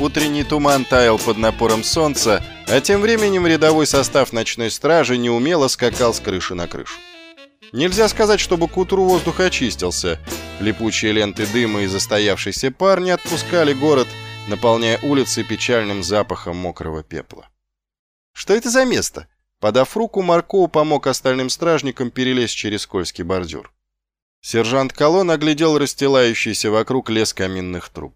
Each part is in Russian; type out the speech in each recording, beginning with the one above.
Утренний туман таял под напором солнца, а тем временем рядовой состав ночной стражи неумело скакал с крыши на крышу. Нельзя сказать, чтобы к утру воздух очистился. Липучие ленты дыма и застоявшийся пар не отпускали город, наполняя улицы печальным запахом мокрого пепла. «Что это за место?» Подав руку, Маркоу помог остальным стражникам перелезть через скользкий бордюр. Сержант Колон оглядел расстилающийся вокруг лес каминных труб.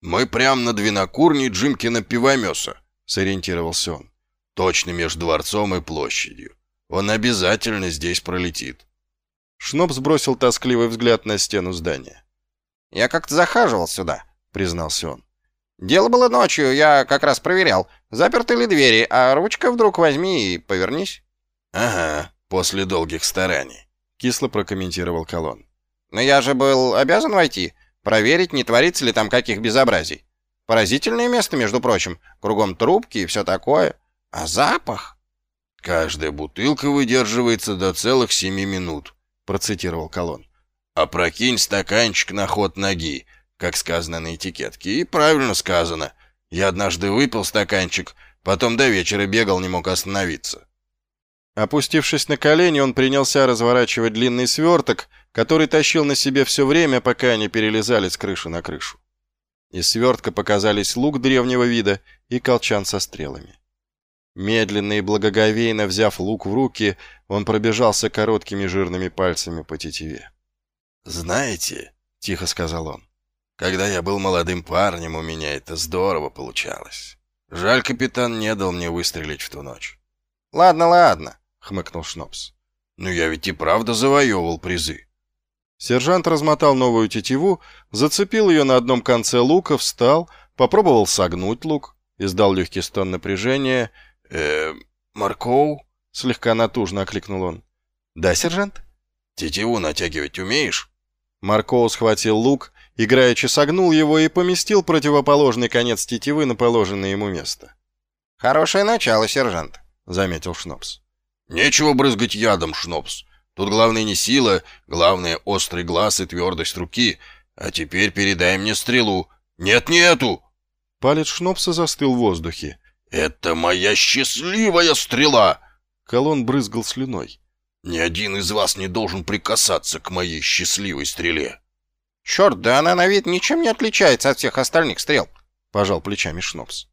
«Мы прямо над винокурней Джимкина пивомеса», — сориентировался он. «Точно между дворцом и площадью. Он обязательно здесь пролетит». Шноп сбросил тоскливый взгляд на стену здания. «Я как-то захаживал сюда», — признался он. «Дело было ночью, я как раз проверял, заперты ли двери, а ручка вдруг возьми и повернись». «Ага, после долгих стараний», — кисло прокомментировал Колон. «Но я же был обязан войти, проверить, не творится ли там каких безобразий. Поразительное место, между прочим, кругом трубки и все такое. А запах...» «Каждая бутылка выдерживается до целых семи минут», — процитировал Колон. «Опрокинь стаканчик на ход ноги, как сказано на этикетке. И правильно сказано. Я однажды выпил стаканчик, потом до вечера бегал, не мог остановиться. Опустившись на колени, он принялся разворачивать длинный сверток, который тащил на себе все время, пока они перелезали с крыши на крышу. Из свертка показались лук древнего вида и колчан со стрелами. Медленно и благоговейно взяв лук в руки, он пробежался короткими жирными пальцами по тетиве. «Знаете», — тихо сказал он, когда я был молодым парнем, у меня это здорово получалось. Жаль, капитан не дал мне выстрелить в ту ночь. «Ладно, ладно», — хмыкнул Шнопс. «Но я ведь и правда завоевывал призы». Сержант размотал новую тетиву, зацепил ее на одном конце лука, встал, попробовал согнуть лук, издал легкий стон напряжения. «Э, Маркоу?» — слегка натужно окликнул он. «Да, сержант?» «Тетиву натягивать умеешь?» Маркоу схватил лук, играючи согнул его и поместил противоположный конец тетивы на положенное ему место. «Хорошее начало, сержант», — заметил Шнопс. «Нечего брызгать ядом, Шнопс. Тут главное не сила, главное острый глаз и твердость руки. А теперь передай мне стрелу. Нет, нету!» Палец Шнопса застыл в воздухе. «Это моя счастливая стрела!» Колон брызгал слюной. «Ни один из вас не должен прикасаться к моей счастливой стреле!» «Черт, да она на вид ничем не отличается от всех остальных стрел», — пожал плечами Шнопс.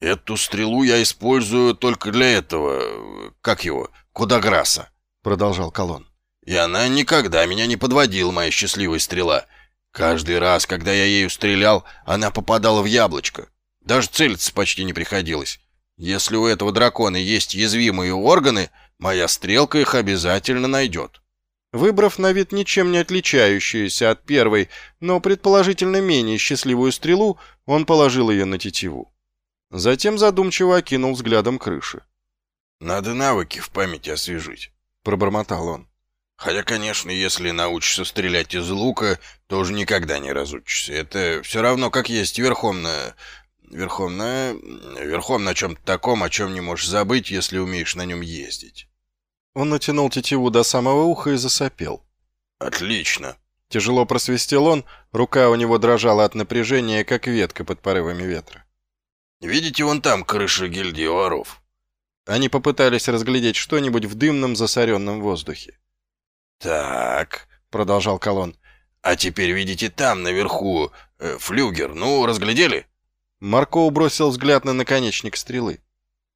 «Эту стрелу я использую только для этого... Как его? Кудаграса», — продолжал Колон. «И она никогда меня не подводила, моя счастливая стрела. Каждый раз, когда я ею стрелял, она попадала в яблочко. Даже целиться почти не приходилось. Если у этого дракона есть язвимые органы, моя стрелка их обязательно найдет». Выбрав на вид ничем не отличающуюся от первой, но предположительно менее счастливую стрелу, он положил ее на тетиву. Затем задумчиво окинул взглядом крыши. «Надо навыки в памяти освежить», — пробормотал он. «Хотя, конечно, если научишься стрелять из лука, то уже никогда не разучишься. Это все равно как есть верхом на... верхом на... верхом на чем-то таком, о чем не можешь забыть, если умеешь на нем ездить». Он натянул тетиву до самого уха и засопел. «Отлично!» Тяжело просвистел он, рука у него дрожала от напряжения, как ветка под порывами ветра. «Видите вон там крыша гильдии воров?» Они попытались разглядеть что-нибудь в дымном засоренном воздухе. «Так», — продолжал Колон, — «а теперь видите там, наверху, э, флюгер, ну, разглядели?» Марко бросил взгляд на наконечник стрелы.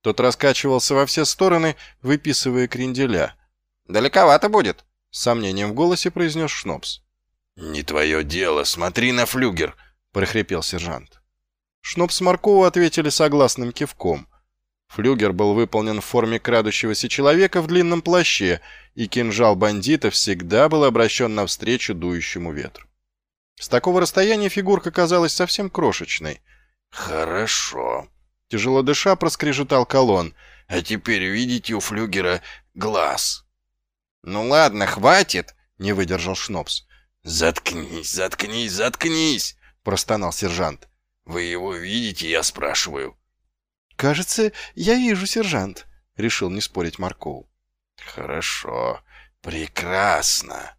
Тот раскачивался во все стороны, выписывая кренделя. «Далековато будет», — с сомнением в голосе произнес Шнопс. «Не твое дело, смотри на флюгер», — прохрипел сержант. Шнопс и Маркова ответили согласным кивком. Флюгер был выполнен в форме крадущегося человека в длинном плаще, и кинжал бандита всегда был обращен навстречу дующему ветру. С такого расстояния фигурка казалась совсем крошечной. «Хорошо», Тяжело дыша, проскрежетал колонн. «А теперь видите у флюгера глаз». «Ну ладно, хватит!» — не выдержал Шнопс. «Заткнись, заткнись, заткнись!» — простонал сержант. «Вы его видите, я спрашиваю?» «Кажется, я вижу, сержант», — решил не спорить Марков. «Хорошо, прекрасно»,